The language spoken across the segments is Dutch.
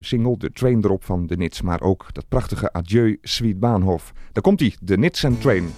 single, de train erop van de Nits, maar ook dat prachtige Adieu Sweet Baanhof. Daar komt hij, de Nits en Train.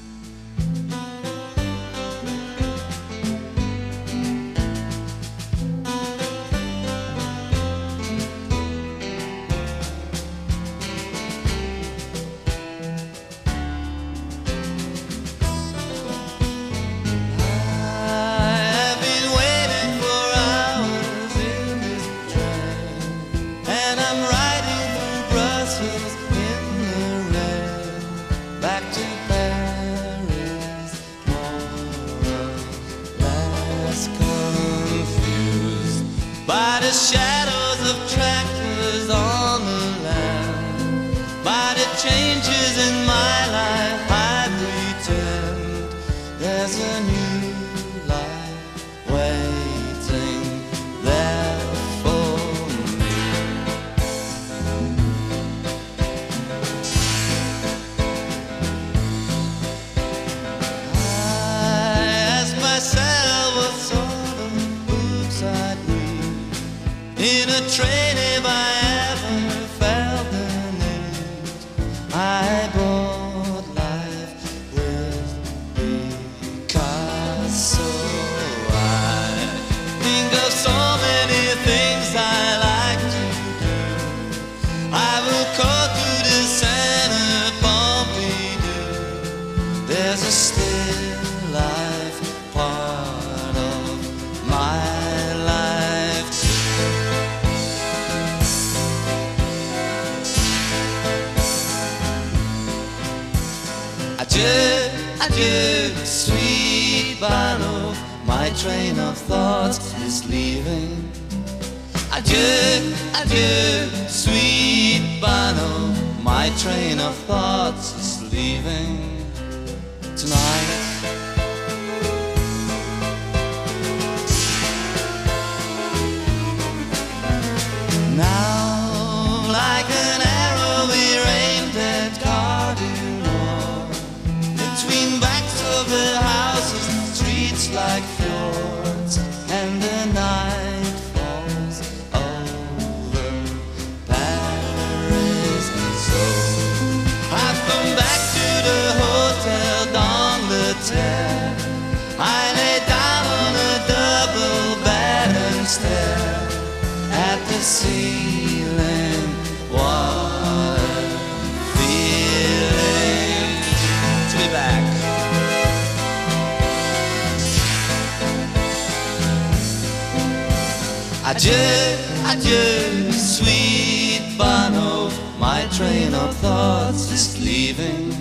adieu, sweet Bono. My train of thoughts is leaving.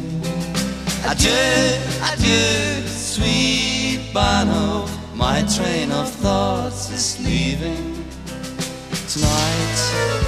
Adieu, adieu, sweet Bono. My train of thoughts is leaving tonight.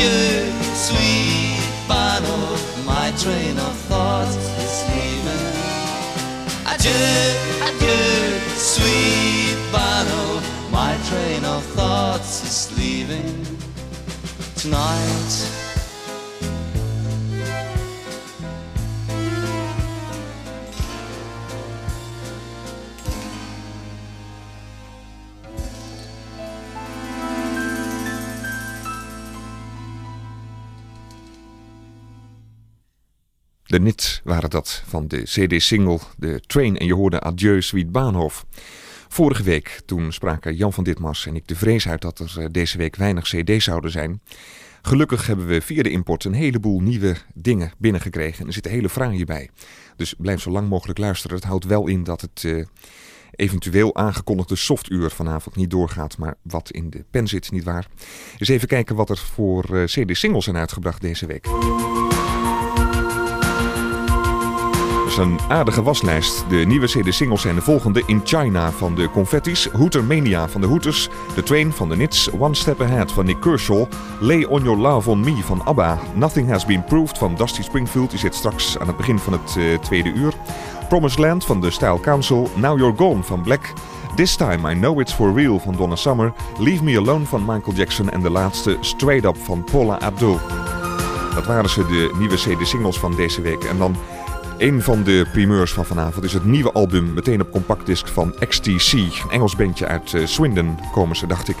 you, sweet Bono. My train of thought is leaving. Adieu, adieu, sweet Bono. My train of thoughts is leaving tonight. De Nits waren dat van de CD-single De Train en je hoorde Adieu Sweet Baanhof. Vorige week, toen spraken Jan van Ditmars en ik de vrees uit dat er eh, deze week weinig cd's zouden zijn. Gelukkig hebben we via de import een heleboel nieuwe dingen binnengekregen. En er zitten hele fraaie bij. Dus blijf zo lang mogelijk luisteren. Het houdt wel in dat het uh, eventueel aangekondigde softuur vanavond niet doorgaat. Maar wat in de pen zit, niet waar. Eens even kijken wat er voor uh, cd-singles zijn uitgebracht deze week. Een aardige waslijst. De nieuwe CD-singles zijn de volgende: In China van de Confettis, Hooter Mania van de Hooters, The Train van de Nits, One Step Ahead van Nick Kershaw, Lay On Your Love On Me van ABBA, Nothing Has Been Proved van Dusty Springfield, die zit straks aan het begin van het uh, tweede uur, Promised Land van de Style Council, Now You're Gone van Black, This Time I Know It's For Real van Donna Summer, Leave Me Alone van Michael Jackson en de laatste Straight Up van Paula Abdul. Dat waren ze, de nieuwe CD-singles van deze week. En dan een van de primeurs van vanavond is het nieuwe album, meteen op compactdisc van XTC. Een Engels bandje uit uh, Swindon komen ze, dacht ik.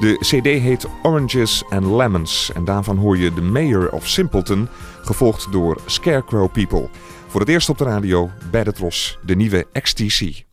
De CD heet Oranges and Lemons en daarvan hoor je The Mayor of Simpleton, gevolgd door Scarecrow People. Voor het eerst op de radio, bij de Tros, de nieuwe XTC.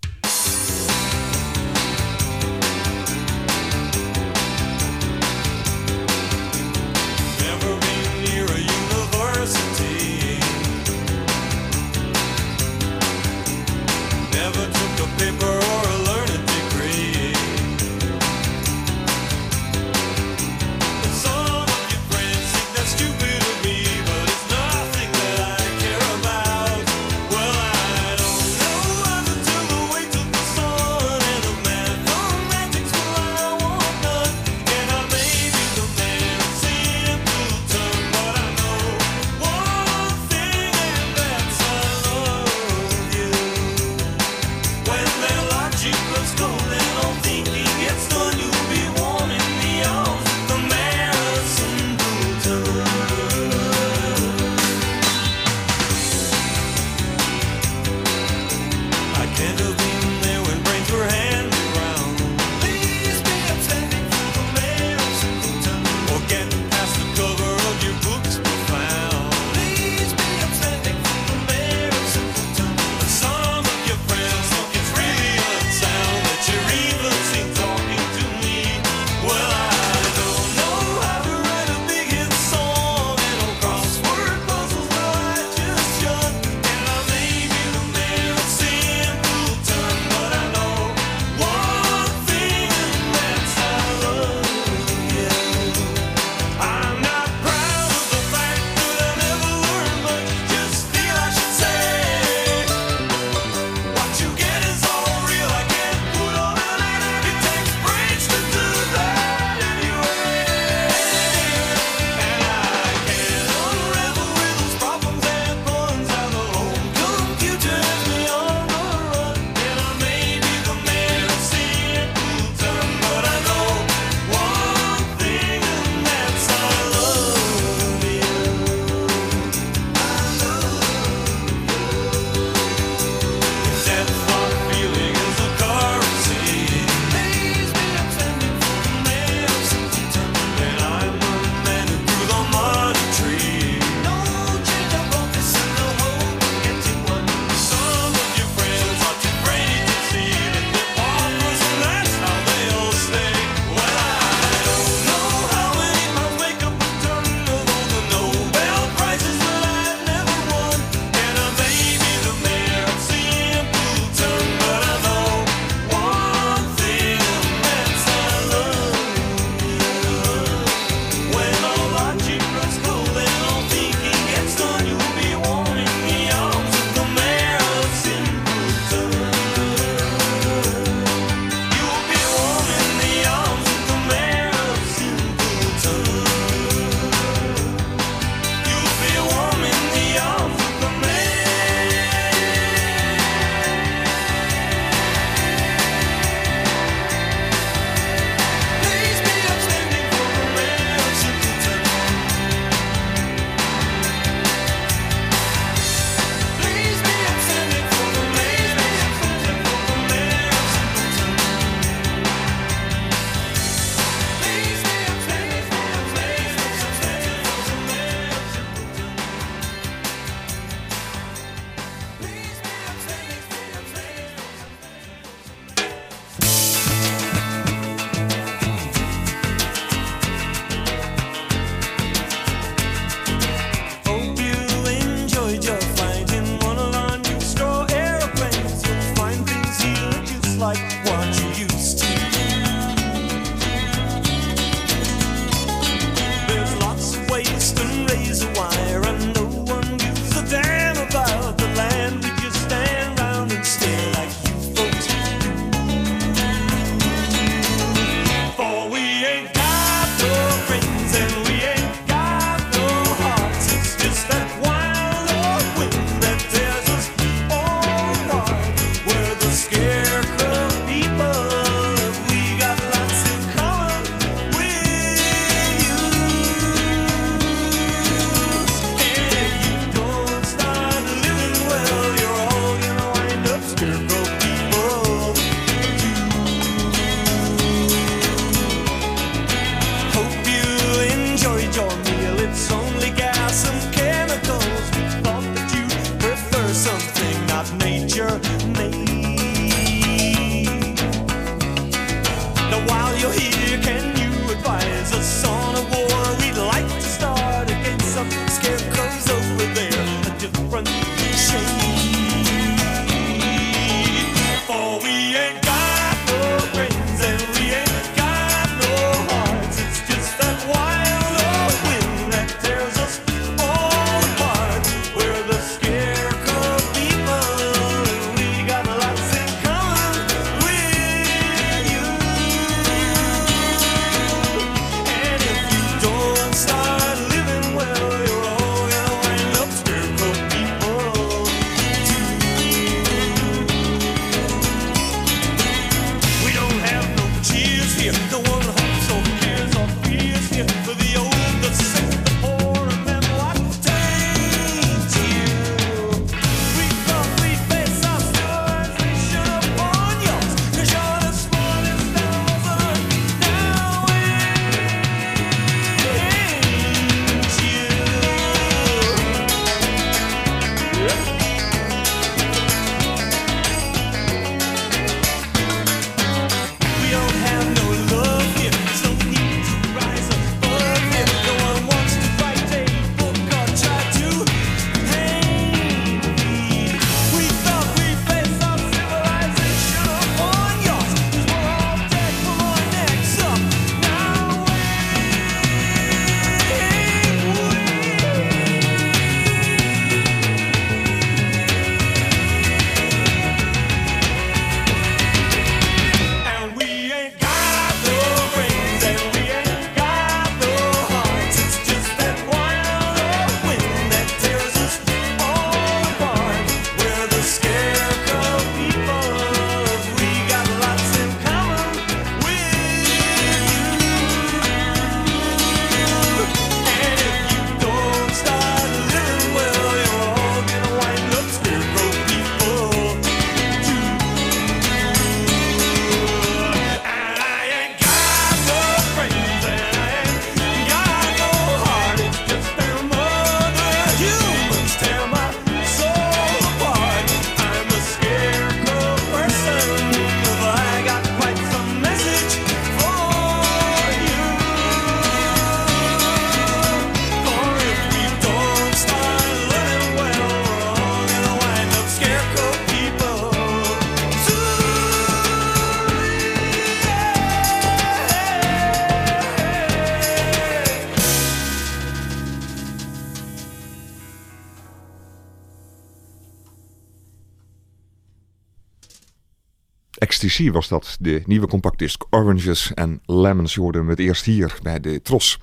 Was dat, de nieuwe compactdisc Oranges and Lemons. Je hoorde het eerst hier bij de Tros.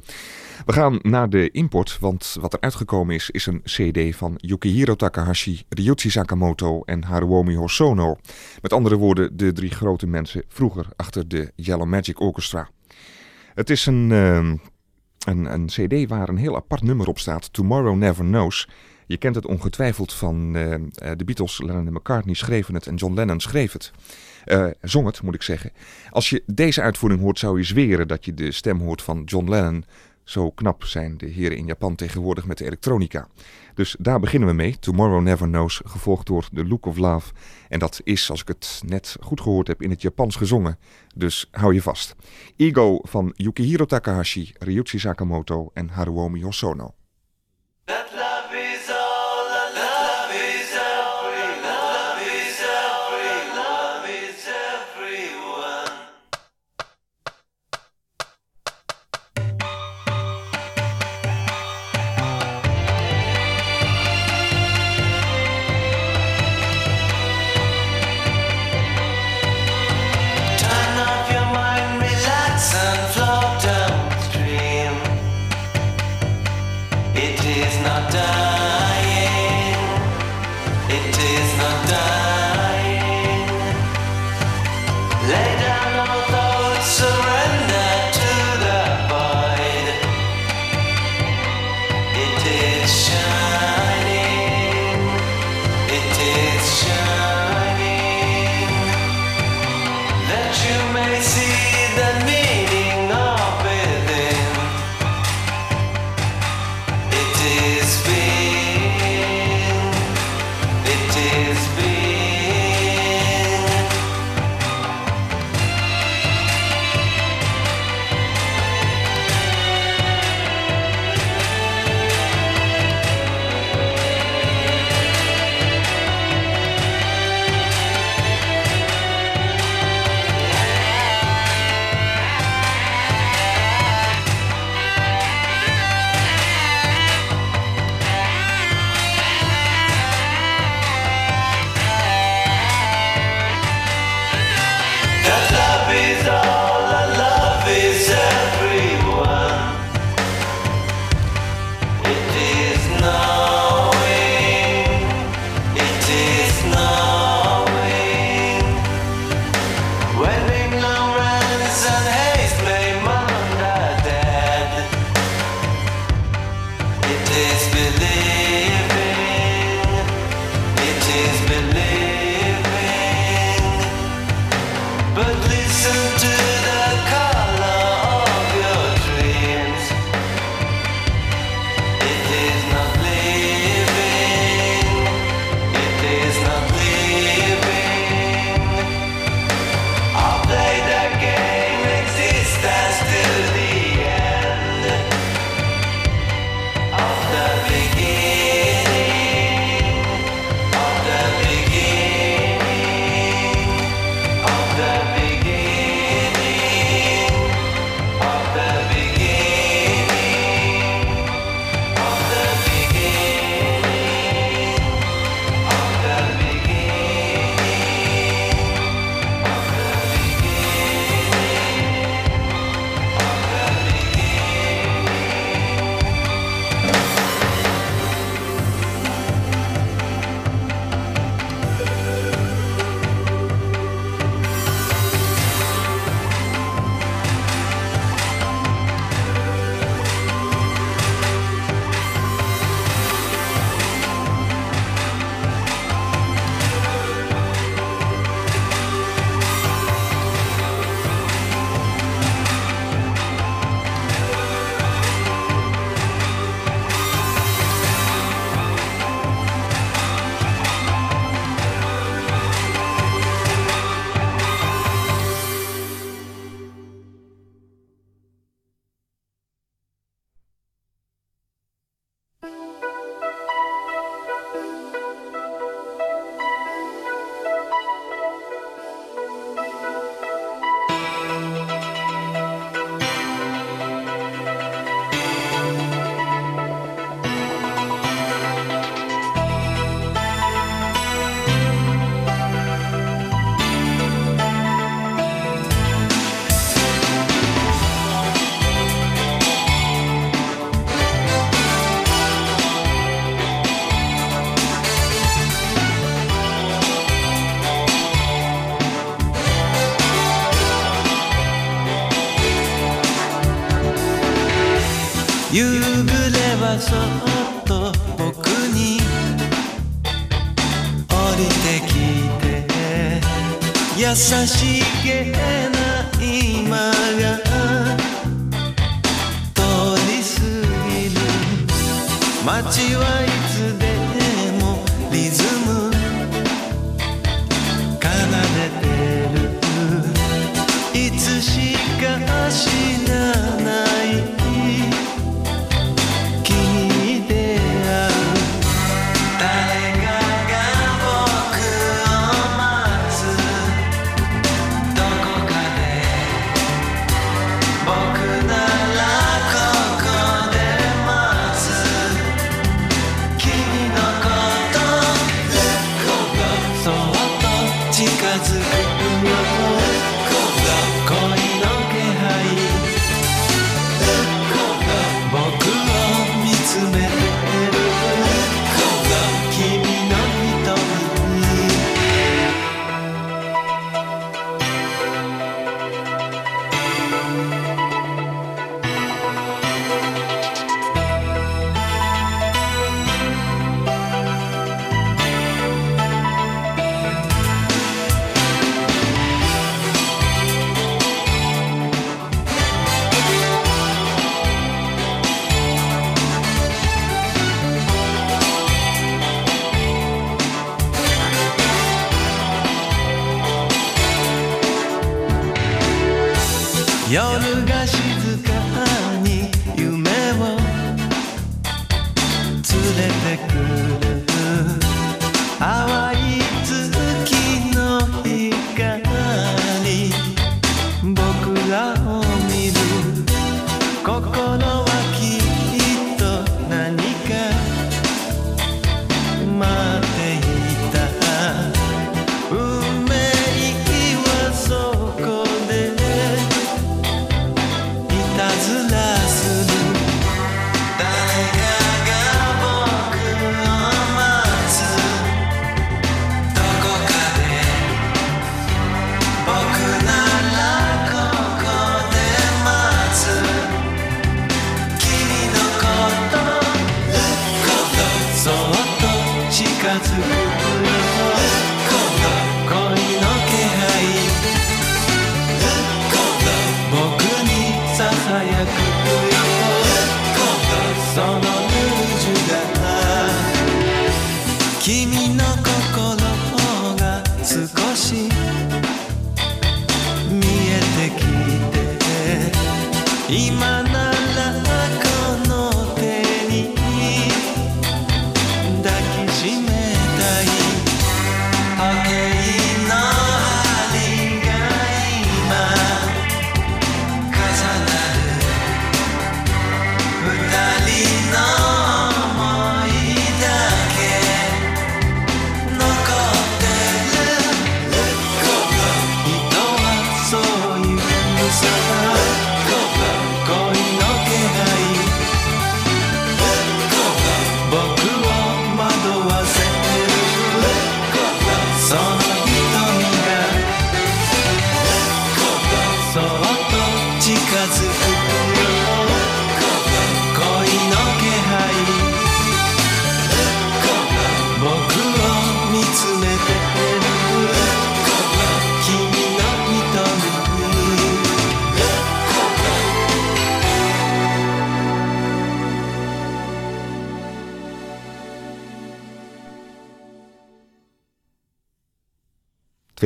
We gaan naar de import, want wat er uitgekomen is, is een cd van Yukihiro Takahashi, Ryuichi Sakamoto en Haruomi Hosono. Met andere woorden, de drie grote mensen vroeger achter de Yellow Magic Orchestra. Het is een, ehm, een, een cd waar een heel apart nummer op staat, Tomorrow Never Knows... Je kent het ongetwijfeld van uh, de Beatles. Lennon en McCartney schreven het en John Lennon schreef het. Uh, zong het, moet ik zeggen. Als je deze uitvoering hoort, zou je zweren dat je de stem hoort van John Lennon. Zo knap zijn de heren in Japan tegenwoordig met de elektronica. Dus daar beginnen we mee. Tomorrow Never Knows, gevolgd door The Look of Love. En dat is, als ik het net goed gehoord heb, in het Japans gezongen. Dus hou je vast. Ego van Yukihiro Takahashi, Ryuichi Sakamoto en Haruomi Hosono.「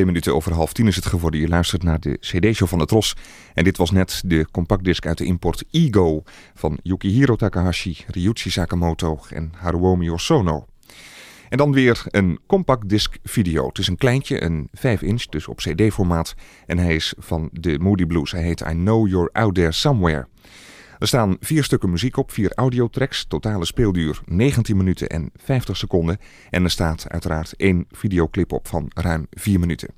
Twee minuten over half tien is het geworden. Je luistert naar de CD-show van de Tros. En dit was net de compactdisc uit de import Ego van Yukihiro Takahashi, Ryuichi Sakamoto en Haruomi Osono. En dan weer een compact disc video. Het is een kleintje, een 5 inch, dus op CD-formaat. En hij is van de Moody Blues. Hij heet I Know You're Out There Somewhere. Er staan vier stukken muziek op, vier audiotracks. Totale speelduur 19 minuten en 50 seconden. En er staat uiteraard één videoclip op van ruim 4 minuten.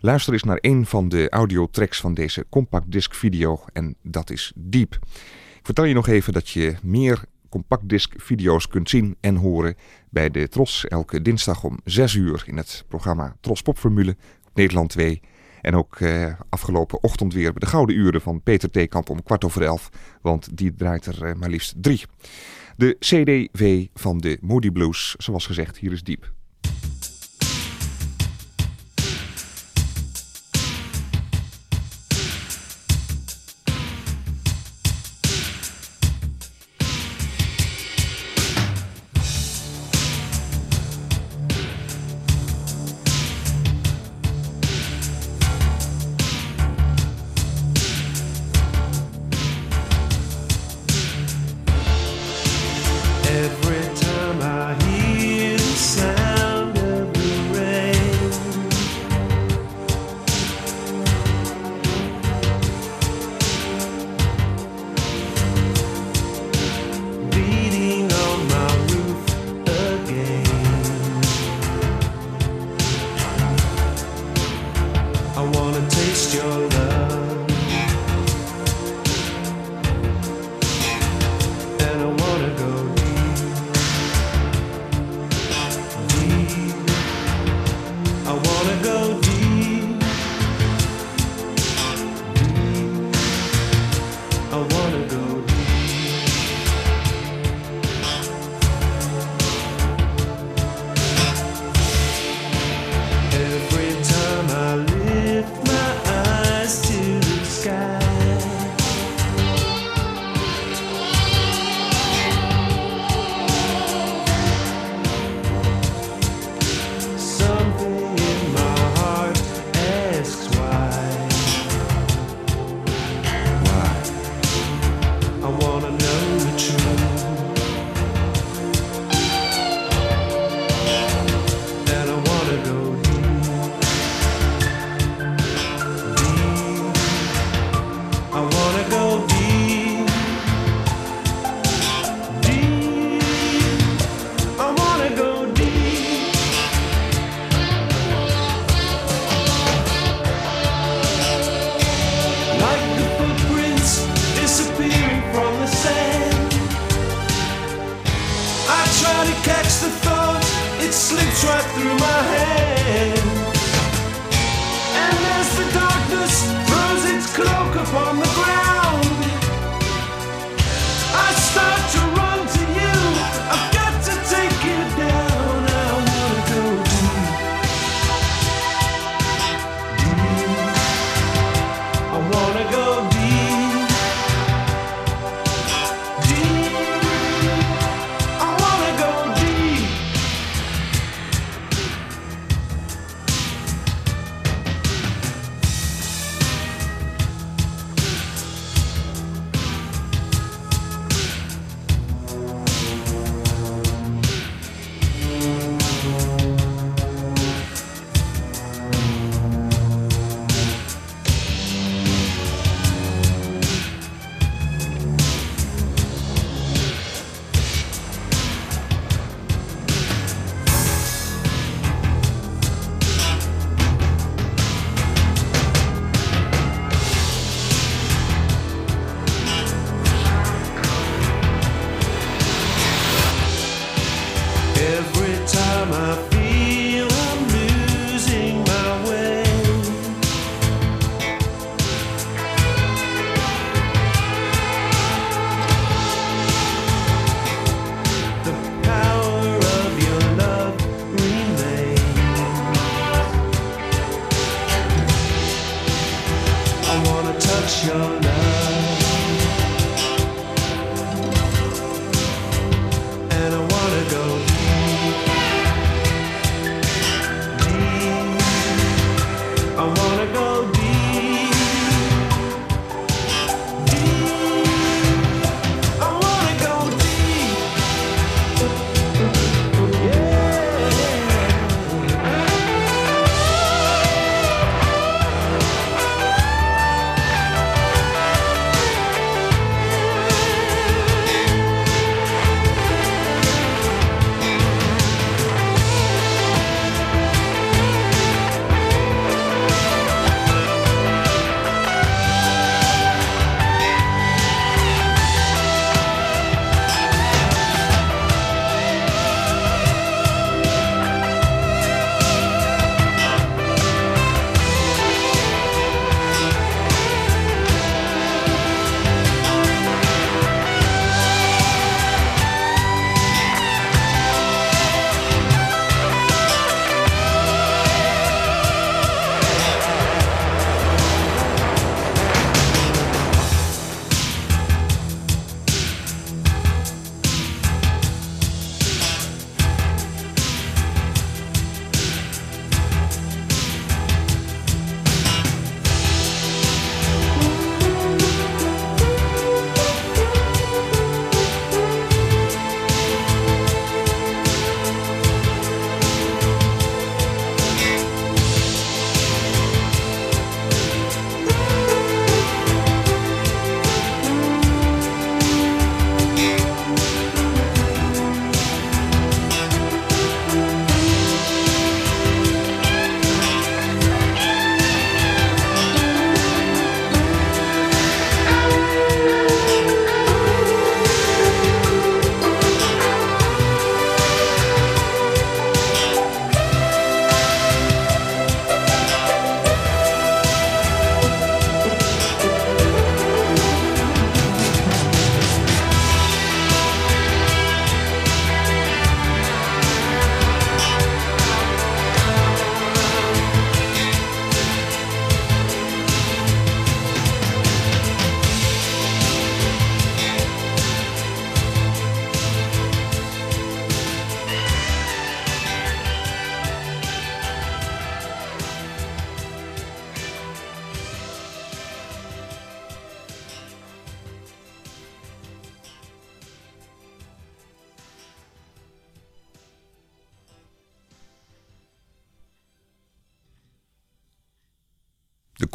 Luister eens naar één van de audiotracks van deze compact disc video. En dat is Deep. Ik vertel je nog even dat je meer compact disc video's kunt zien en horen bij de Tros elke dinsdag om 6 uur in het programma Tros Popformule op Nederland 2. En ook eh, afgelopen ochtend weer bij de Gouden Uren van Peter Theekamp om kwart over elf. Want die draait er eh, maar liefst drie. De CDV van de Moody Blues, zoals gezegd, hier is diep.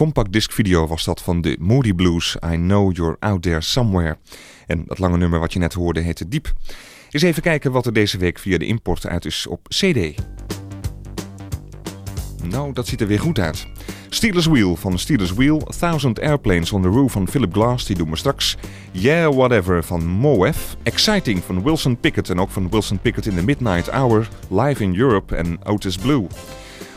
Compact disc video was dat van de Moody Blues, I Know You're Out There Somewhere. En dat lange nummer wat je net hoorde heette Diep. Eens even kijken wat er deze week via de import uit is op CD. Nou, dat ziet er weer goed uit. Steelers Wheel van Steelers Wheel, Thousand Airplanes on the Roof van Philip Glass, die doen we straks. Yeah Whatever van Moef, Exciting van Wilson Pickett en ook van Wilson Pickett in the Midnight Hour, Live in Europe en Otis Blue.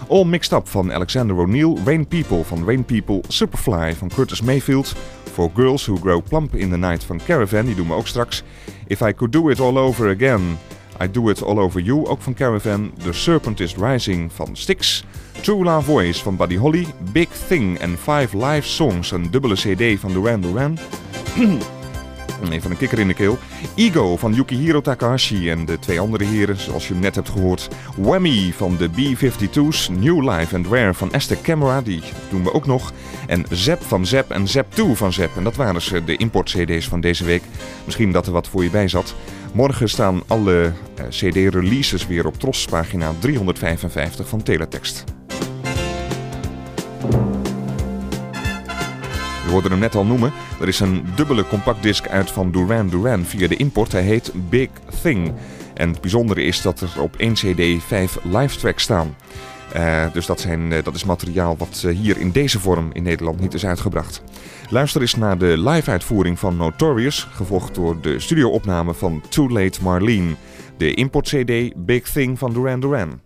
All Mixed Up van Alexander O'Neill, Rain People van Rain People, Superfly van Curtis Mayfield, For Girls Who Grow Plump in the Night van Caravan, die doen we ook straks. If I Could Do It All Over Again, I Do It All Over You, ook van Caravan. The Serpent Is Rising van Styx. True Love Voice van Buddy Holly. Big Thing and Five Live Songs, een dubbele cd van Duran Duran. Even een kikker in de keel. Ego van Yukihiro Takahashi en de twee andere heren, zoals je net hebt gehoord. Whammy van de B-52's. New Life and Rare van Esther Camera, die doen we ook nog. En Zep van Zep en Zep 2 van Zep. En dat waren dus eh, de import-cd's van deze week. Misschien dat er wat voor je bij zat. Morgen staan alle eh, cd-releases weer op Tros, pagina 355 van Teletext. We hoorden hem net al noemen. Er is een dubbele compactdisc uit van Duran Duran via de import. Hij heet Big Thing. En het bijzondere is dat er op één cd vijf live tracks staan. Uh, dus dat, zijn, uh, dat is materiaal wat uh, hier in deze vorm in Nederland niet is uitgebracht. Luister eens naar de live uitvoering van Notorious, gevolgd door de studio-opname van Too Late Marlene. De import-cd Big Thing van Duran Duran.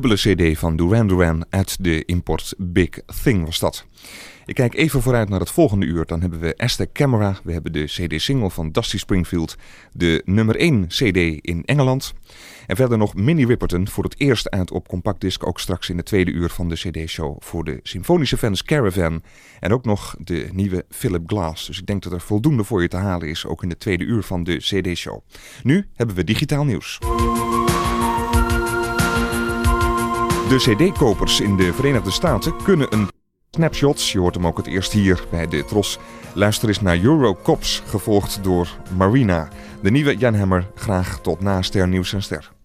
Dubbele CD van Duran Duran uit de import Big Thing was dat. Ik kijk even vooruit naar het volgende uur. Dan hebben we Aztec Camera. We hebben de CD-single van Dusty Springfield. De nummer 1 CD in Engeland. En verder nog Minnie Ripperton voor het eerst uit op compactdisc. Ook straks in het tweede uur van de CD-show voor de symfonische fans Caravan. En ook nog de nieuwe Philip Glass. Dus ik denk dat er voldoende voor je te halen is. Ook in het tweede uur van de CD-show. Nu hebben we digitaal nieuws. De CD-kopers in de Verenigde Staten kunnen een snapshots. Je hoort hem ook het eerst hier bij de Tros. Luister eens naar Eurocops, gevolgd door Marina. De nieuwe Jan Hammer, graag tot na Ster Nieuws en Ster.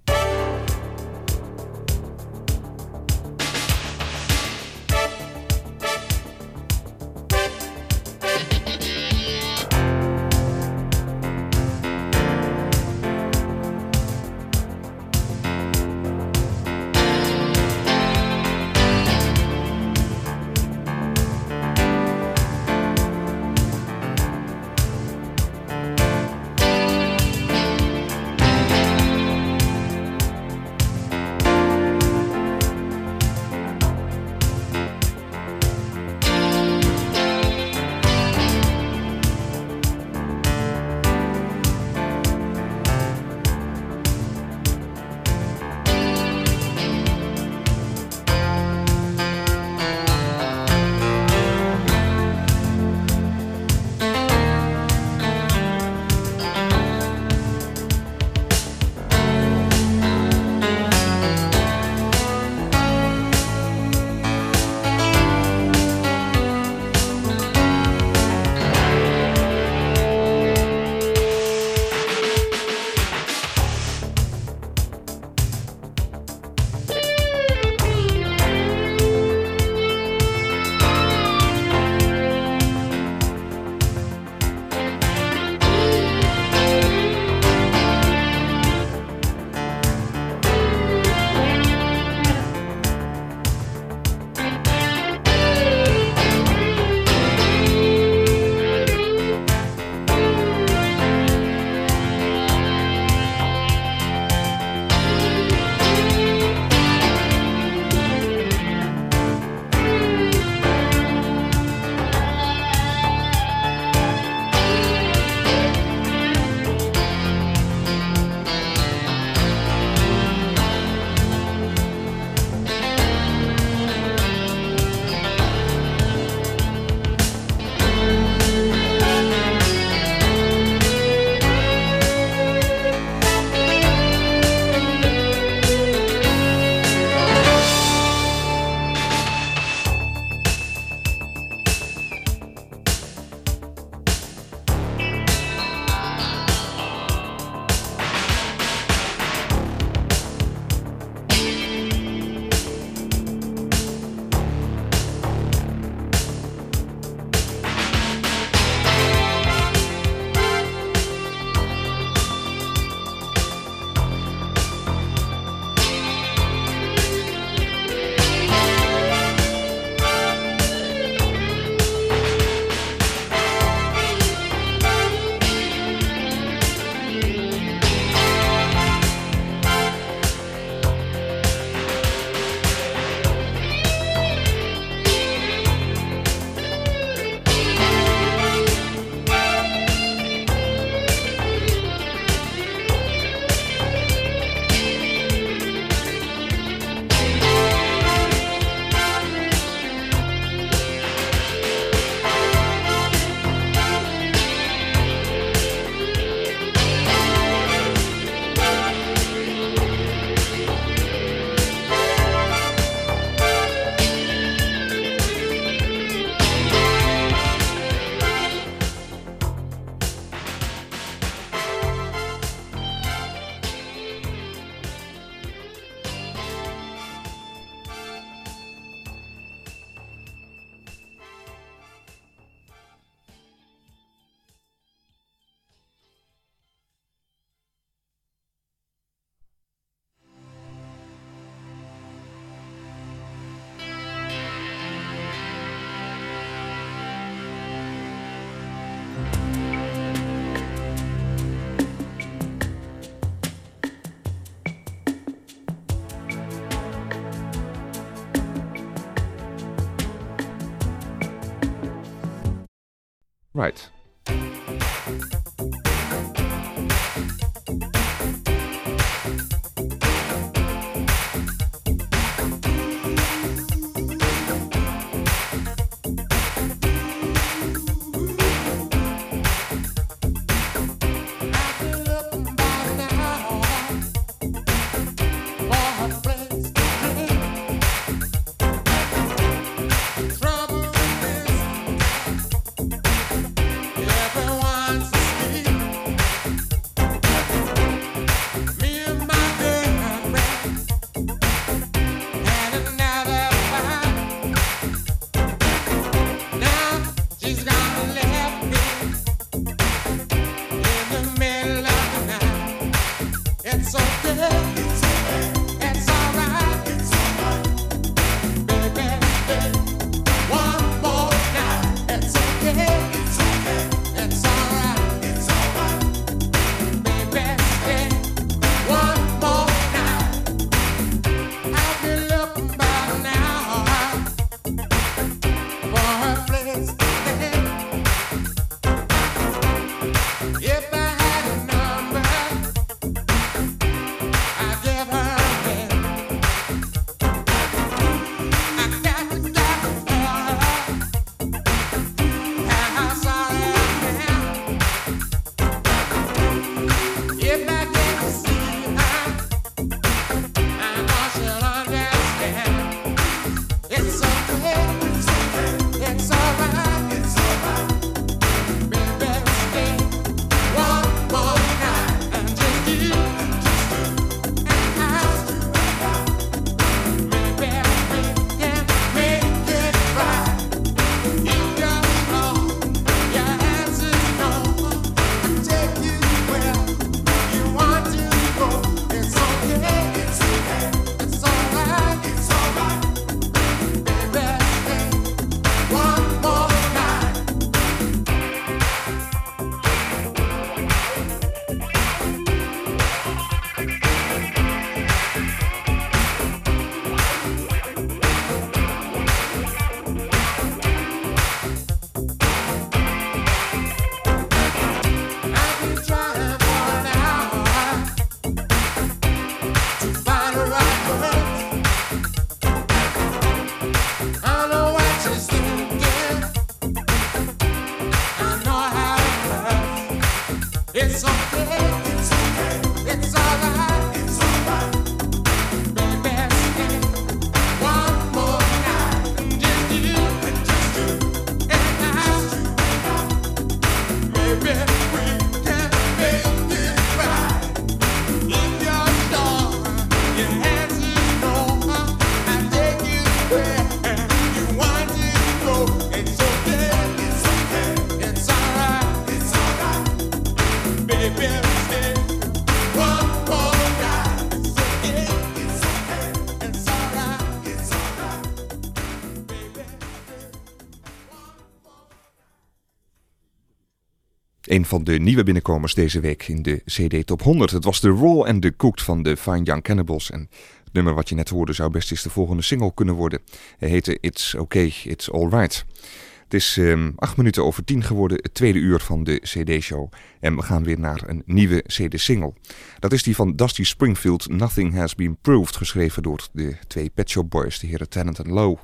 Een van de nieuwe binnenkomers deze week in de CD Top 100. Het was de Raw and the Cooked van de Fine Young Cannibals. En het nummer wat je net hoorde zou best eens de volgende single kunnen worden. Hij heette It's Okay, It's Alright. Het is um, acht minuten over tien geworden, het tweede uur van de CD-show. En we gaan weer naar een nieuwe CD-single. Dat is die van Dusty Springfield, Nothing Has Been Proved, geschreven door de twee Pet Shop Boys, de heren Tennant en Low.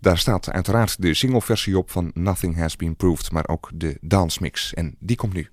Daar staat uiteraard de singleversie op van Nothing Has Been Proved, maar ook de dance mix. En die komt nu.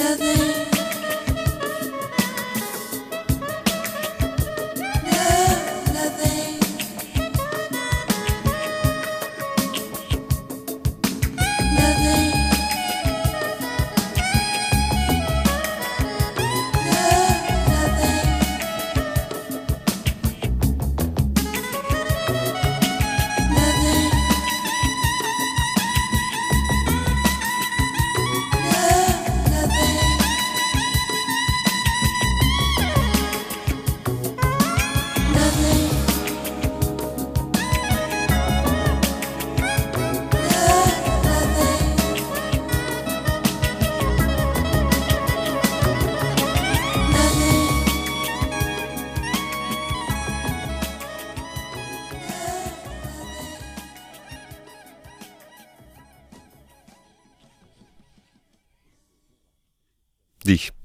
Die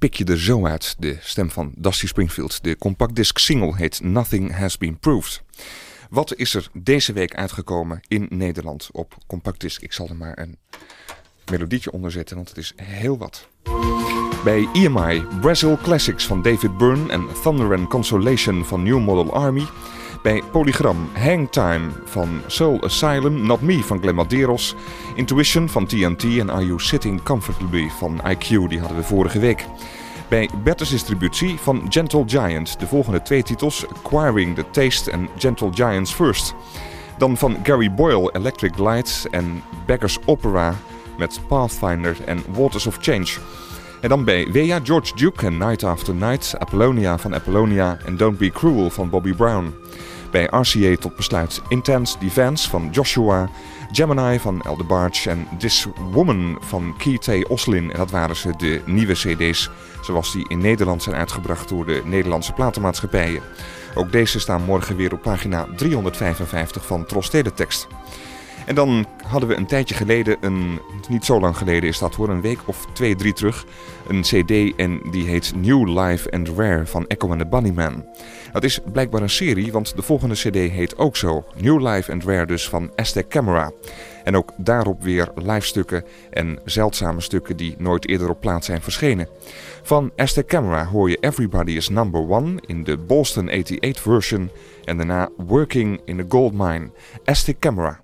pik je er zo uit, de stem van Dusty Springfield. De compactdisc single heet Nothing Has Been Proved. Wat is er deze week uitgekomen in Nederland op compactdisc? Ik zal er maar een melodietje onder zetten, want het is heel wat. Bij EMI, Brazil Classics van David Byrne en Thunder and Consolation van New Model Army bij Polygram Hangtime van Soul Asylum, Not Me van Glemaderos, Intuition van TNT en Are You Sitting Comfortably van IQ, die hadden we vorige week. Bij Bertus Distributie van Gentle Giant, de volgende twee titels Acquiring the Taste en Gentle Giants First. Dan van Gary Boyle Electric Light en Beggars Opera met Pathfinder en Waters of Change. En dan bij Wea George Duke en Night After Night, Apollonia van Apollonia en Don't Be Cruel van Bobby Brown. Bij RCA tot besluit Intense Defense van Joshua, Gemini van Eldebarge en This Woman van Keith Oslin. En dat waren ze de nieuwe cd's zoals die in Nederland zijn uitgebracht door de Nederlandse platenmaatschappijen. Ook deze staan morgen weer op pagina 355 van Tros Teletext. En dan hadden we een tijdje geleden, een, niet zo lang geleden is dat hoor, een week of twee, drie terug, een cd en die heet New Life and Rare van Echo and the Bunnyman. Dat is blijkbaar een serie, want de volgende cd heet ook zo, New Life and Rare dus van Aztec Camera. En ook daarop weer live stukken en zeldzame stukken die nooit eerder op plaat zijn verschenen. Van Aztec Camera hoor je Everybody is Number One in de Boston 88 version en daarna Working in the Gold Mine. Aztec Camera.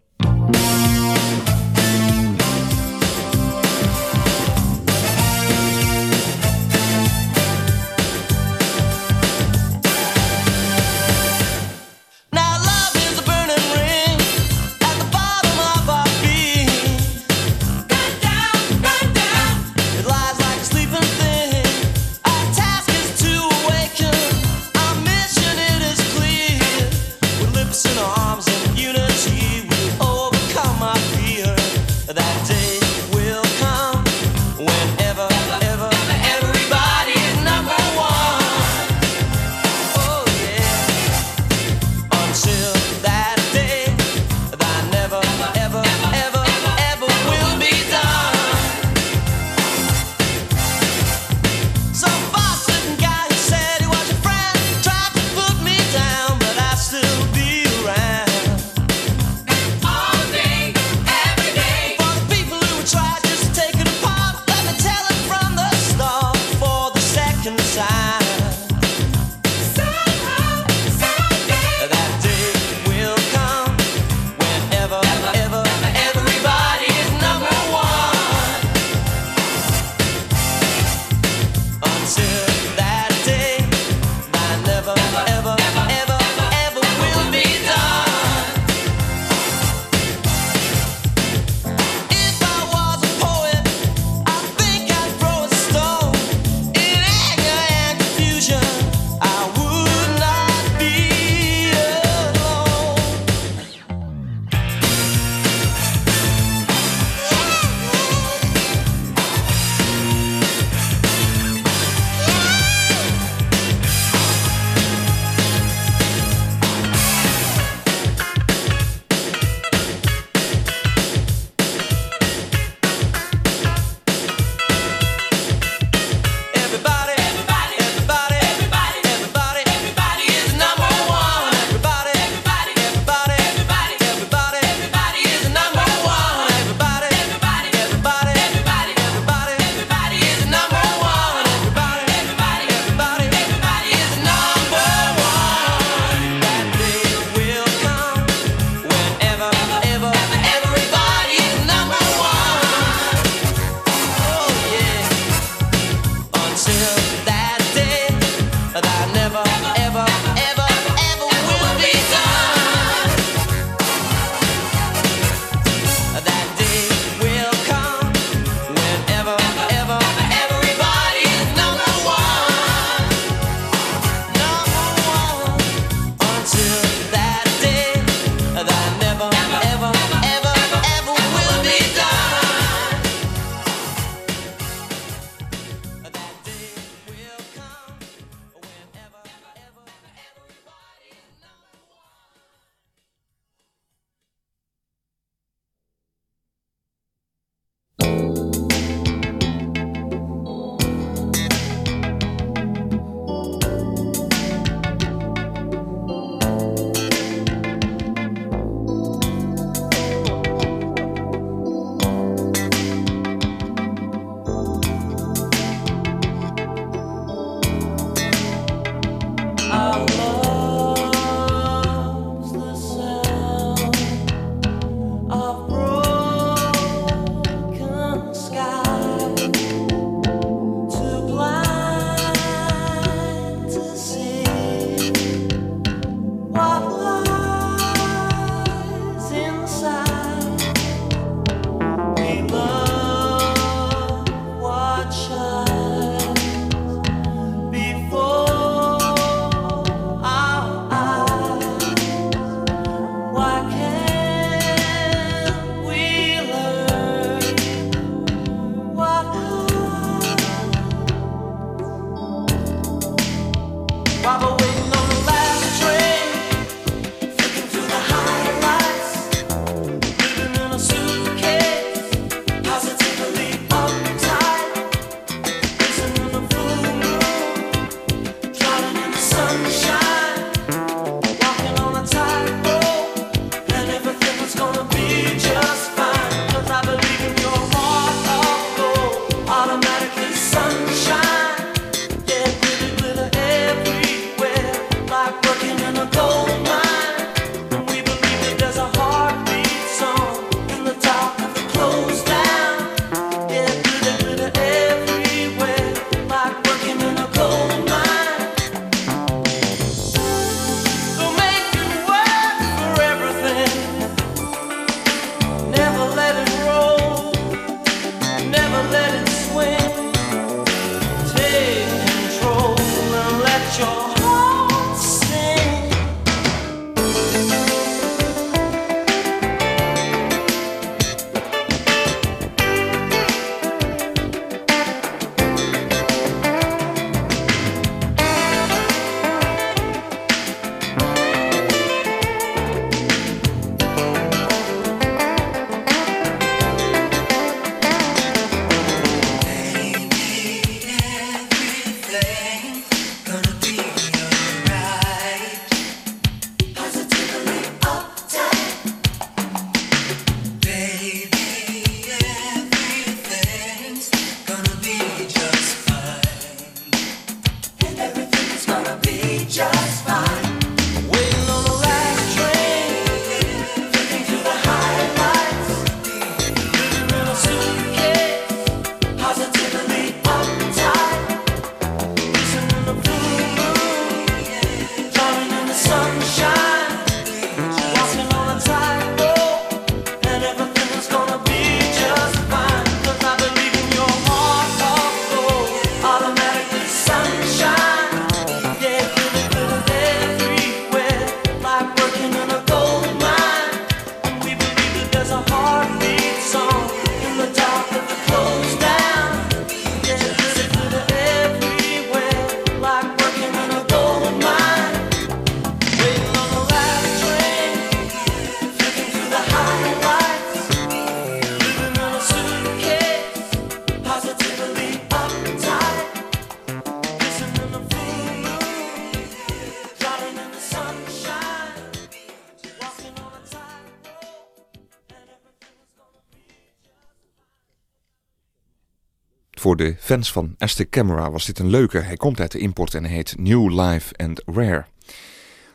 Voor de fans van Aztec Camera was dit een leuke. Hij komt uit de import en heet New Life and Rare.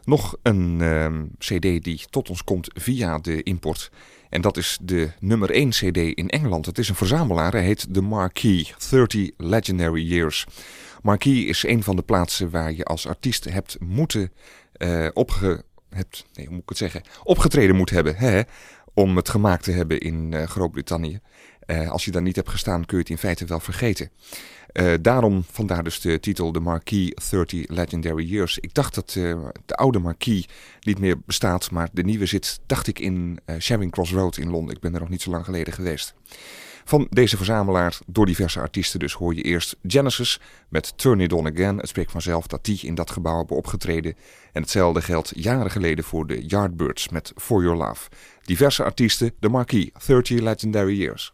Nog een ehm, CD die tot ons komt via de import. En dat is de nummer 1 CD in Engeland. Het is een verzamelaar. Hij heet The Marquee 30 Legendary Years. Marquee is een van de plaatsen waar je als artiest hebt moeten uh, opge, hebt, nee, hoe moet ik het zeggen, opgetreden moet hebben. Hè, om het gemaakt te hebben in uh, Groot-Brittannië. Uh, als je daar niet hebt gestaan, kun je het in feite wel vergeten. Uh, daarom, vandaar dus de titel The Marquis 30 Legendary Years. Ik dacht dat uh, de oude Marquis niet meer bestaat, maar de nieuwe zit, dacht ik, in Charing Cross Road in Londen. Ik ben er nog niet zo lang geleden geweest. Van deze verzamelaar, door diverse artiesten dus, hoor je eerst Genesis met Turn It On Again. Het spreekt vanzelf dat die in dat gebouw hebben opgetreden. En hetzelfde geldt jaren geleden voor de Yardbirds met For Your Love. Diverse artiesten, The Marquis 30 Legendary Years.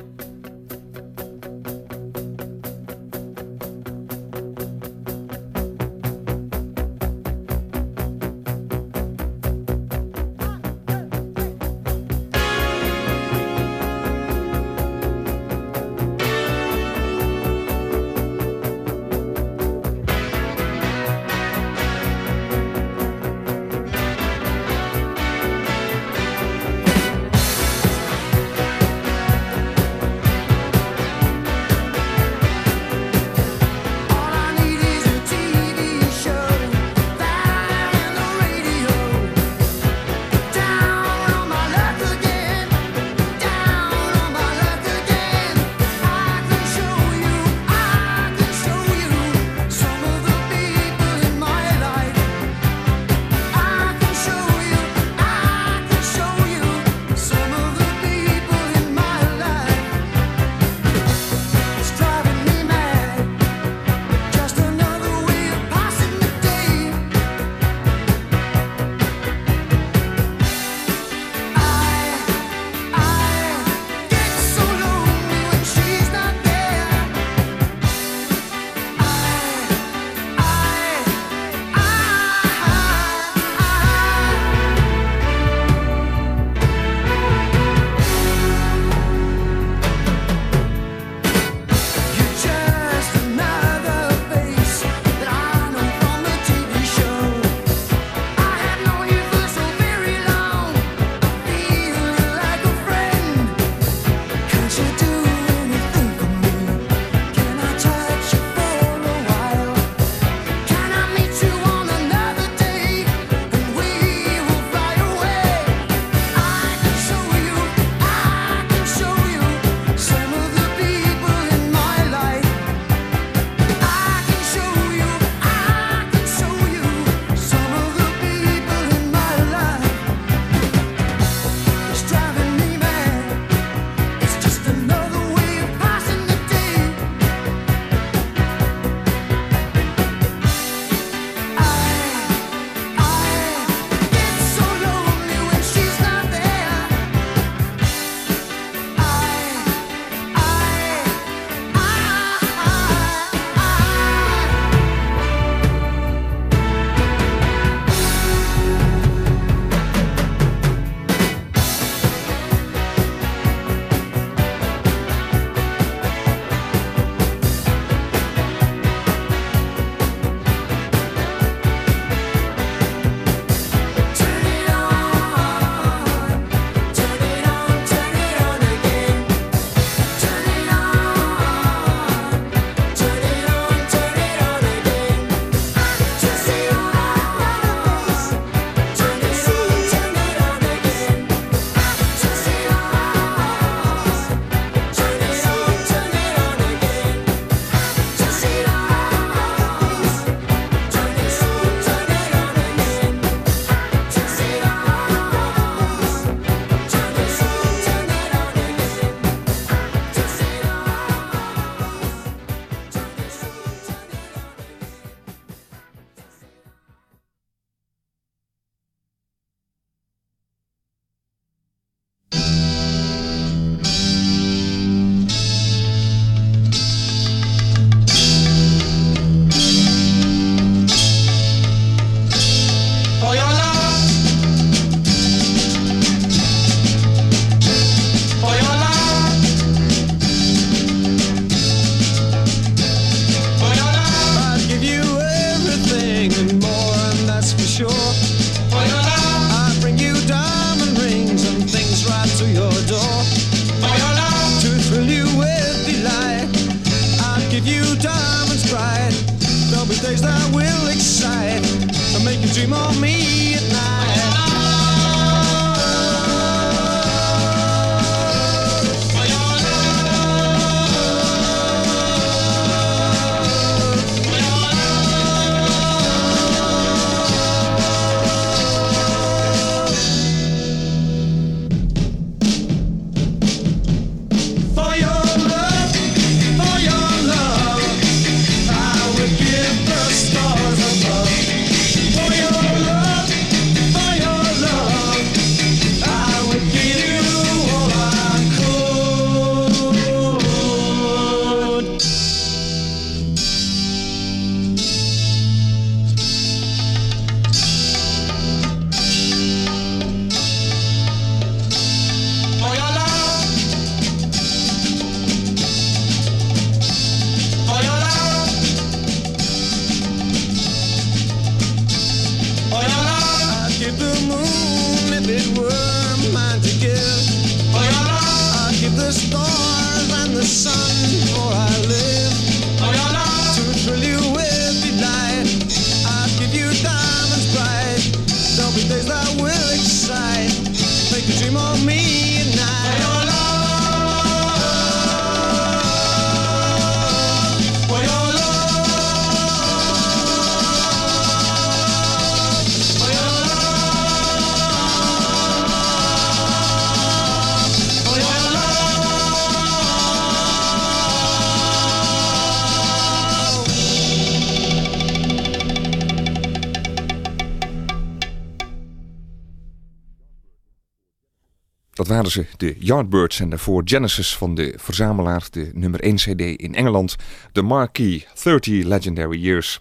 Waren ze, de Yardbirds en daarvoor Genesis van de verzamelaar, de nummer 1 CD in Engeland, de Marquee 30 Legendary Years.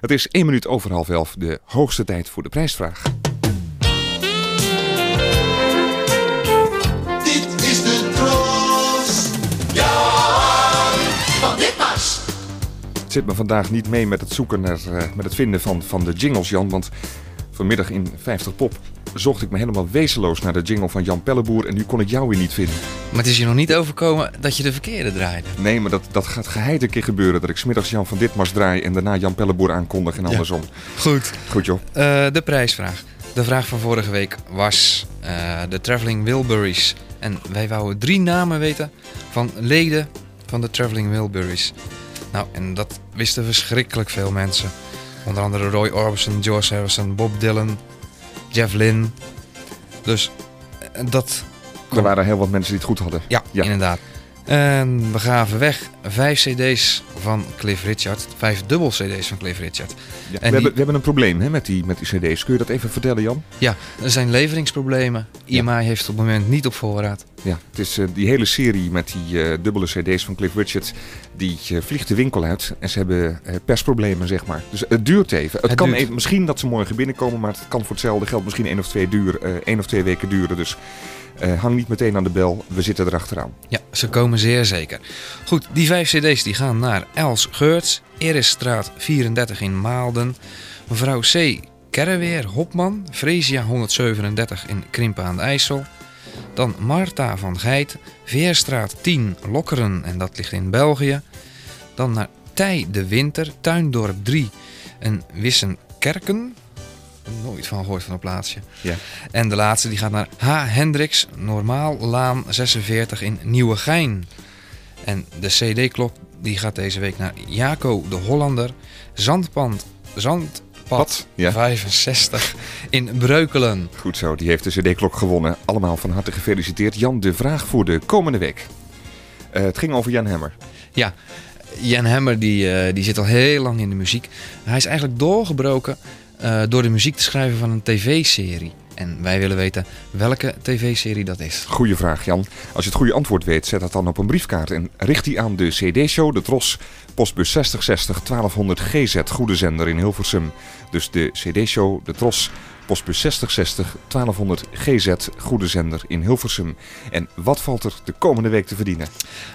Het is 1 minuut over half elf, de hoogste tijd voor de prijsvraag. Dit is de Tros. Ja, van dit pas. Het zit me vandaag niet mee met het zoeken naar, eh, met het vinden van, van de jingles, Jan, want vanmiddag in 50 Pop zocht ik me helemaal wezenloos naar de jingle van Jan Pelleboer en nu kon ik jou weer niet vinden. Maar het is je nog niet overkomen dat je de verkeerde draaide. Nee, maar dat, dat gaat geheid een keer gebeuren, dat ik smiddags Jan van Ditmars draai en daarna Jan Pelleboer aankondig en andersom. Goed. Goed joh. Eh, de prijsvraag. De vraag van vorige week was eh, de Traveling Wilburys. En wij wouden drie namen weten van leden van de Traveling Wilburys. Nou, en dat wisten verschrikkelijk veel mensen. Onder andere Roy Orbison, George Harrison, Bob Dylan, Jeff Lynne. Dus eh, dat Er waren heel wat mensen die het goed hadden. Ja, Ja. inderdaad. En we gaven weg vijf cd's van Cliff Richard. Vijf dubbel cd's van Cliff Richard. Ja, En we, die- hebben, we hebben een probleem hè, met, die, met die cd's. Kun je dat even vertellen, Jan? Ja, er zijn leveringsproblemen. IMI heeft het op het moment niet op voorraad. Ja, het is eh, die hele serie met die eh, dubbele cd's van Cliff Richard, die eh, vliegt de winkel uit en ze hebben persproblemen, zeg maar. Dus het duurt even. Het, Het kan even, misschien dat ze morgen binnenkomen, maar het kan voor hetzelfde geld misschien één of twee, duur, één of twee weken duren. Dus eh, hang niet meteen aan de bel, we zitten erachteraan. Ja, ze komen zeer zeker. Goed, die vijf cd's die gaan naar Els Geurts, Erisstraat 34 in Maalden. Mevrouw C. Kerreweer Hopman, Fresia 137 in Krimpen aan de IJssel. Dan Marta van Geit, Veerstraat 10 Lokkeren en dat ligt in België. Dan naar Tij de Winter, Tuindorp 3 en Wissenkerken. Nooit van gehoord van een plaatsje. Ja. En de laatste die gaat naar H. Hendricks, Normaal Laan 46 in Nieuwegein. En de CD-klok die gaat deze week naar Jaco de Hollander, Zandpand, Zandpad Pad, ja. 65 in Breukelen. Goed zo, die heeft de cd-klok gewonnen. Allemaal van harte gefeliciteerd. Jan, de vraag voor de komende week. Eh, het ging over Jan Hemmer. Ja, Jan Hemmer die, eh, die zit al heel lang in de muziek. Hij is eigenlijk doorgebroken eh, door de muziek te schrijven van een tv-serie. En wij willen weten welke tv-serie dat is. Goeie vraag, Jan. Als je het goede antwoord weet, zet dat dan op een briefkaart en richt die aan de CD-show, de Tros, postbus 6060 1200 GZ, goede zender in Hilversum. Dus de CD-show, de Tros, postbus 6060 1200 GZ, goede zender in Hilversum. En wat valt er de komende week te verdienen?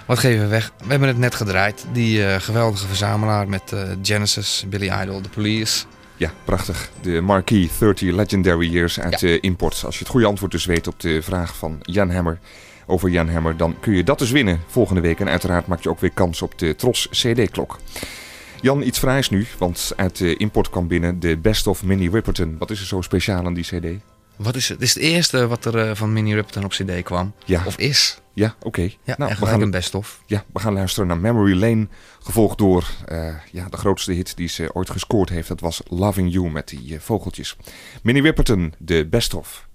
Wat geven we weg? We hebben het net gedraaid. Die eh, geweldige verzamelaar met eh, Genesis, Billy Idol, The Police. Ja, prachtig. De Marquee 30 Legendary Years uit ja. Eh, Imports. Als je het goede antwoord dus weet op de vraag van Jan Hammer over Jan Hammer, dan kun je dat dus winnen volgende week. En uiteraard maak je ook weer kans op de Tros CD-klok. Jan, iets fraais nu, want uit de import kwam binnen de Best of Mini Ripperton. Wat is er zo speciaal aan die CD? Wat is het? Is het eerste wat er eh, van Mini Ripperton op CD kwam. Ja. Of is. Ja, oké. Okay. Ja, nou, we gaan een best of. Ja, we gaan luisteren naar Memory Lane, gevolgd door eh, ja, de grootste hit die ze ooit gescoord heeft. Dat was Loving You met die eh, vogeltjes. Minnie Whipperton, de best of.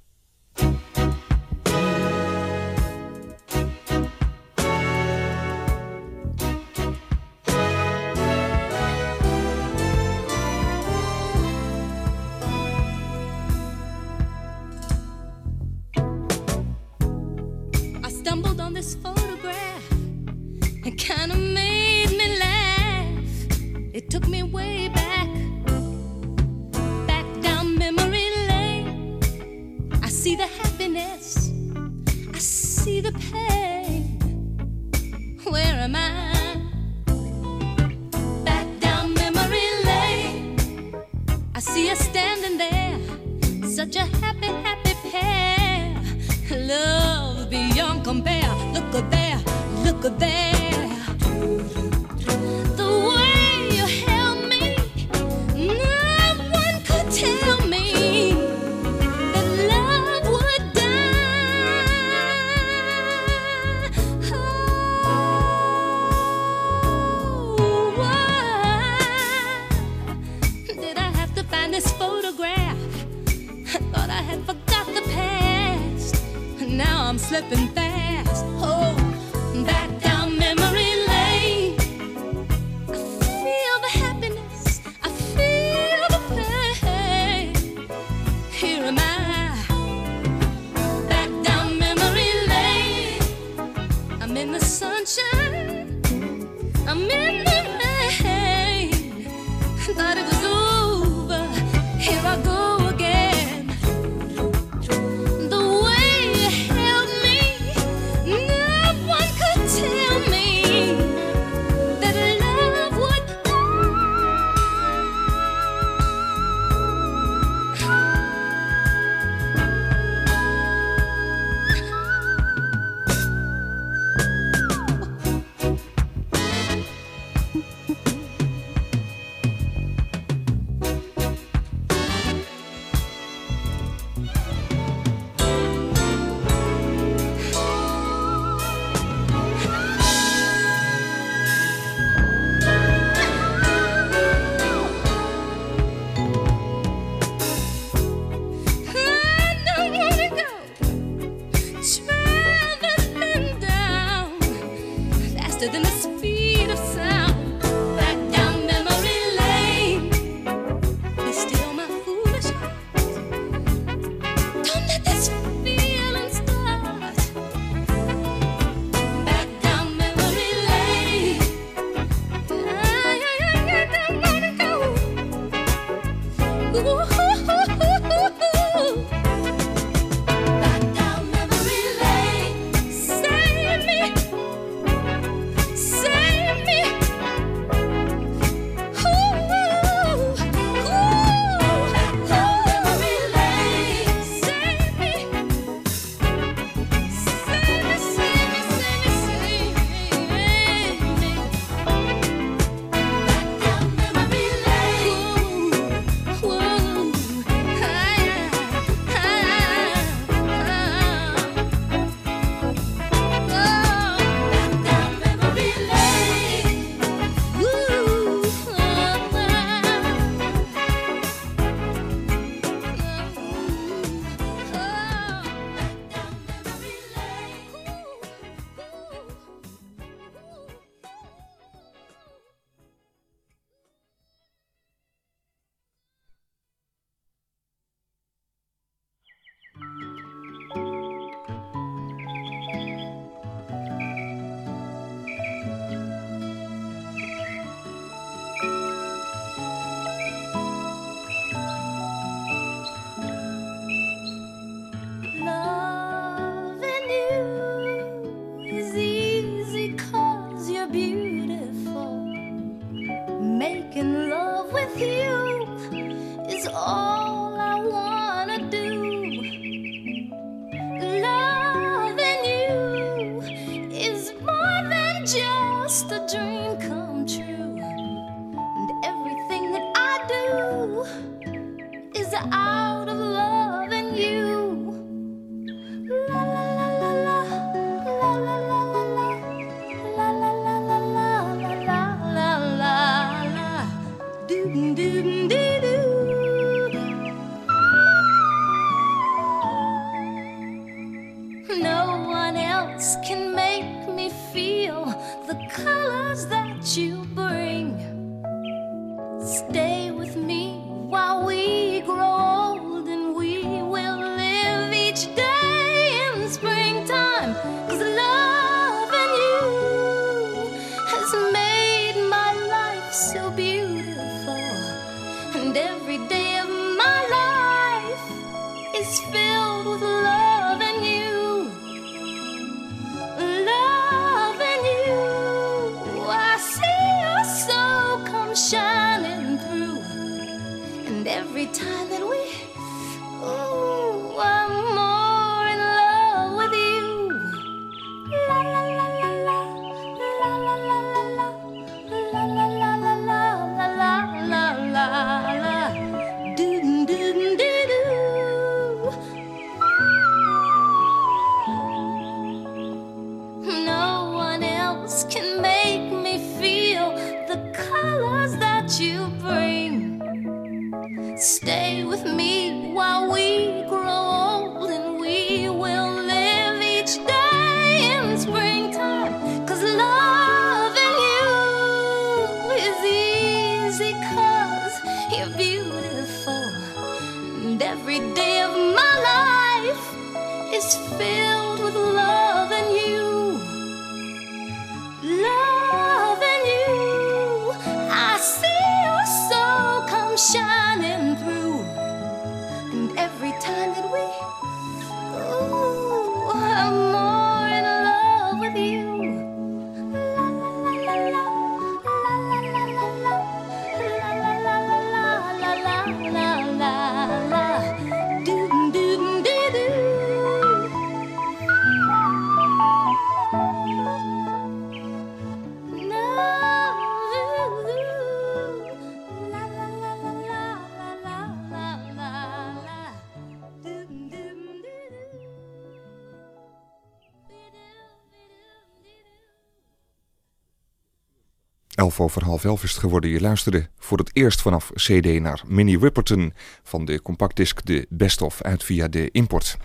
over half 11 is het geworden. Je luisterde voor het eerst vanaf CD naar Minnie Ripperton van de compactdisc de Best Of uit via de import.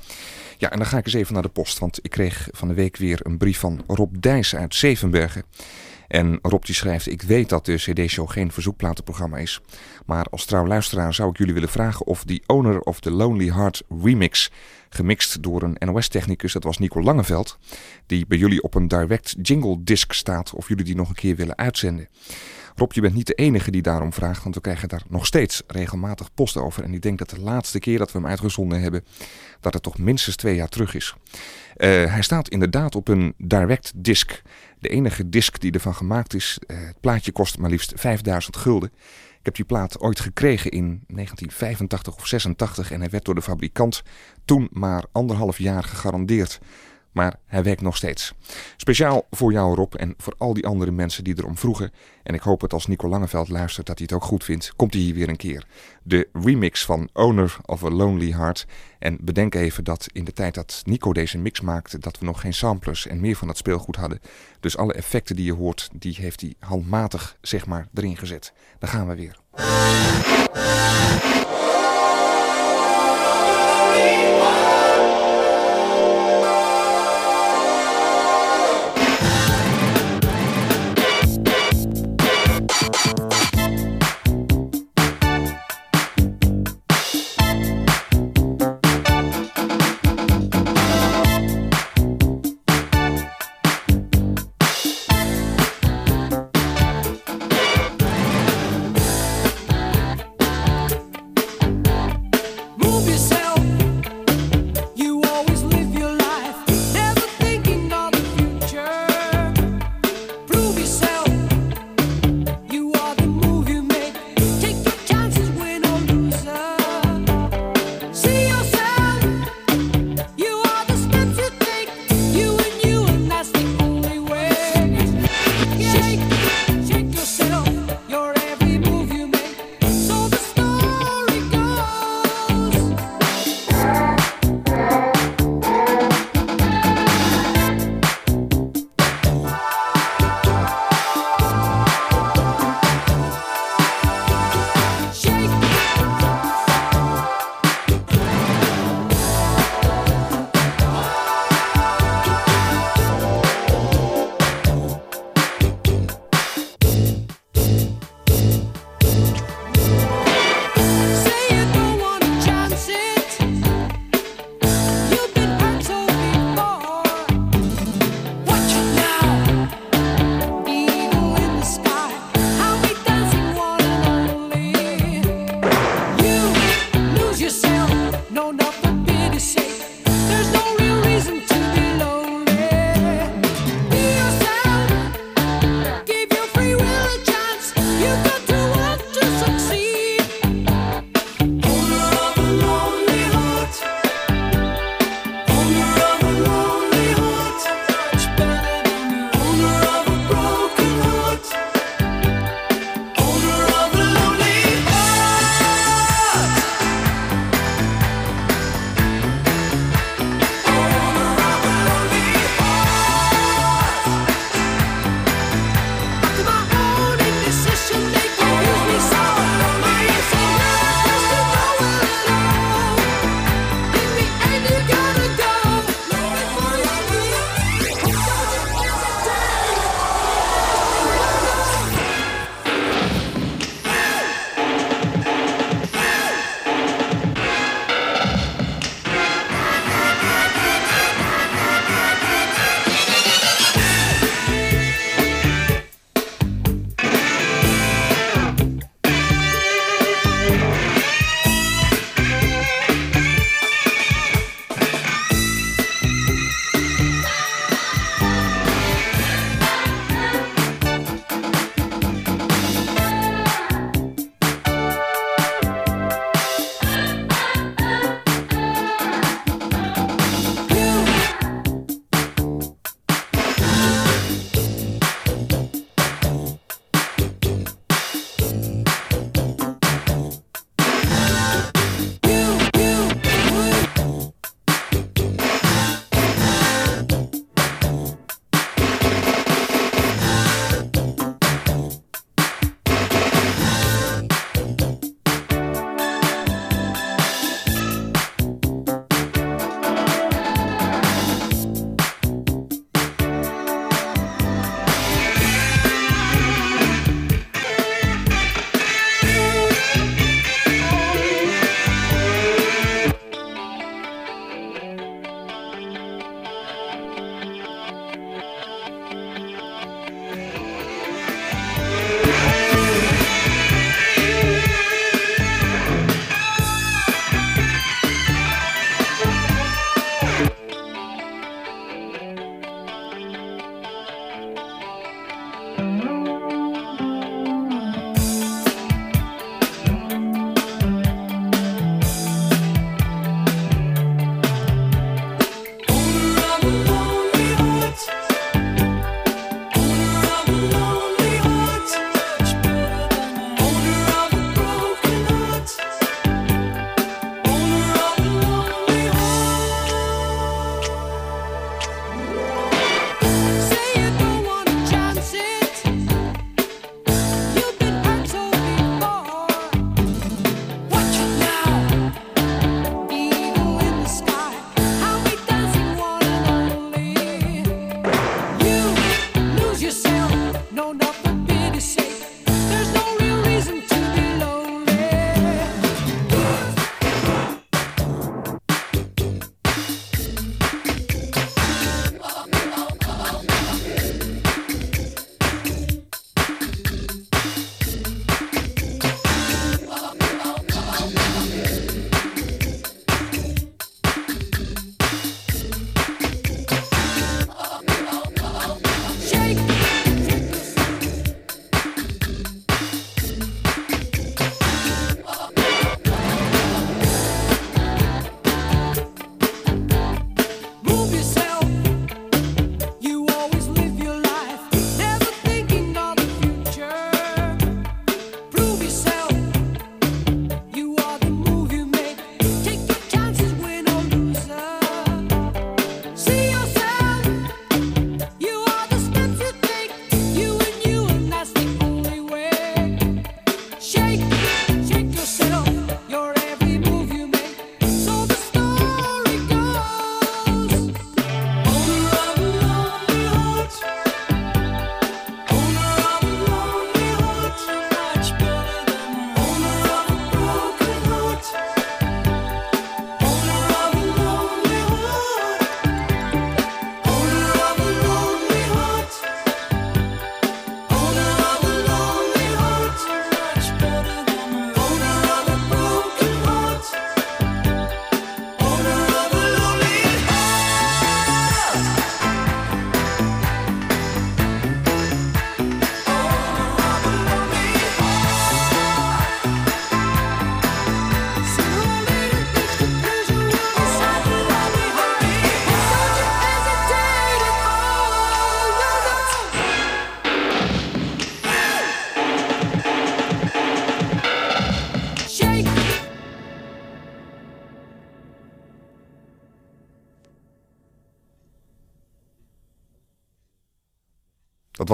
Ja, en dan ga ik eens even naar de post, want ik kreeg van de week weer een brief van Rob Dijs uit Zevenbergen. En Rob die schrijft, ik weet dat de CD-show geen verzoekplatenprogramma is. Maar als trouw luisteraar zou ik jullie willen vragen of die Owner of the Lonely Heart remix gemixt door een NOS-technicus, dat was Nico Langeveld, die bij jullie op een direct jingle disc staat, of jullie die nog een keer willen uitzenden. Rob, je bent niet de enige die daarom vraagt, want we krijgen daar nog steeds regelmatig post over. En ik denk dat de laatste keer dat we hem uitgezonden hebben, dat het toch minstens twee jaar terug is. Eh, hij staat inderdaad op een direct disc. De enige disc die ervan gemaakt is. Eh, het plaatje kost maar liefst 5000 gulden. Ik heb die plaat ooit gekregen in 1985 of 86 en hij werd door de fabrikant toen maar anderhalf jaar gegarandeerd. Maar hij werkt nog steeds. Speciaal voor jou Rob en voor al die andere mensen die erom vroegen. En ik hoop dat als Nico Langeveld luistert dat hij het ook goed vindt. Komt hij hier weer een keer. De remix van Owner of a Lonely Heart. En bedenk even dat in de tijd dat Nico deze mix maakte... dat we nog geen samplers en meer van dat speelgoed hadden. Dus alle effecten die je hoort, die heeft hij handmatig zeg maar erin gezet. Daar gaan we weer.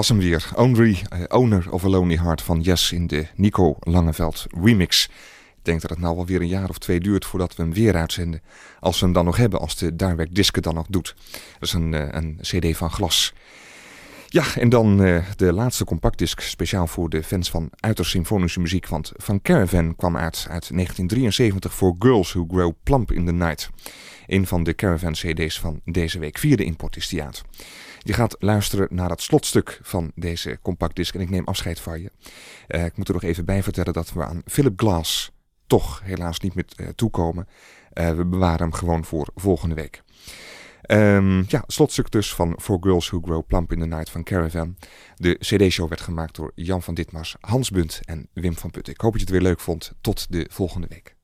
Was hem weer. Eh, Owner of a Lonely Heart van Yes in de Nico Langeveld remix. Ik denk dat het nou alweer een jaar of twee duurt voordat we hem weer uitzenden. Als we hem dan nog hebben, als de Direct Disc dan nog doet. Dat is een, eh, een cd van glas. Ja, en dan eh, de laatste compactdisc speciaal voor de fans van uiterst symfonische muziek. Want Van Caravan kwam uit uit 1973 voor Girls Who Grow Plump in the Night. Een van de Caravan CD's van deze week. Vierde import is die uit. Je gaat luisteren naar het slotstuk van deze compactdisc en ik neem afscheid van je. Eh, ik moet er nog even bij vertellen dat we aan Philip Glass toch helaas niet meer eh, toekomen. Eh, we bewaren hem gewoon voor volgende week. Ehm, ja, slotstuk dus van For Girls Who Grow Plump in the Night van Caravan. De CD-show werd gemaakt door Jan van Ditmars, Hans Bunt en Wim van Putten. Ik hoop dat je het weer leuk vond. Tot de volgende week.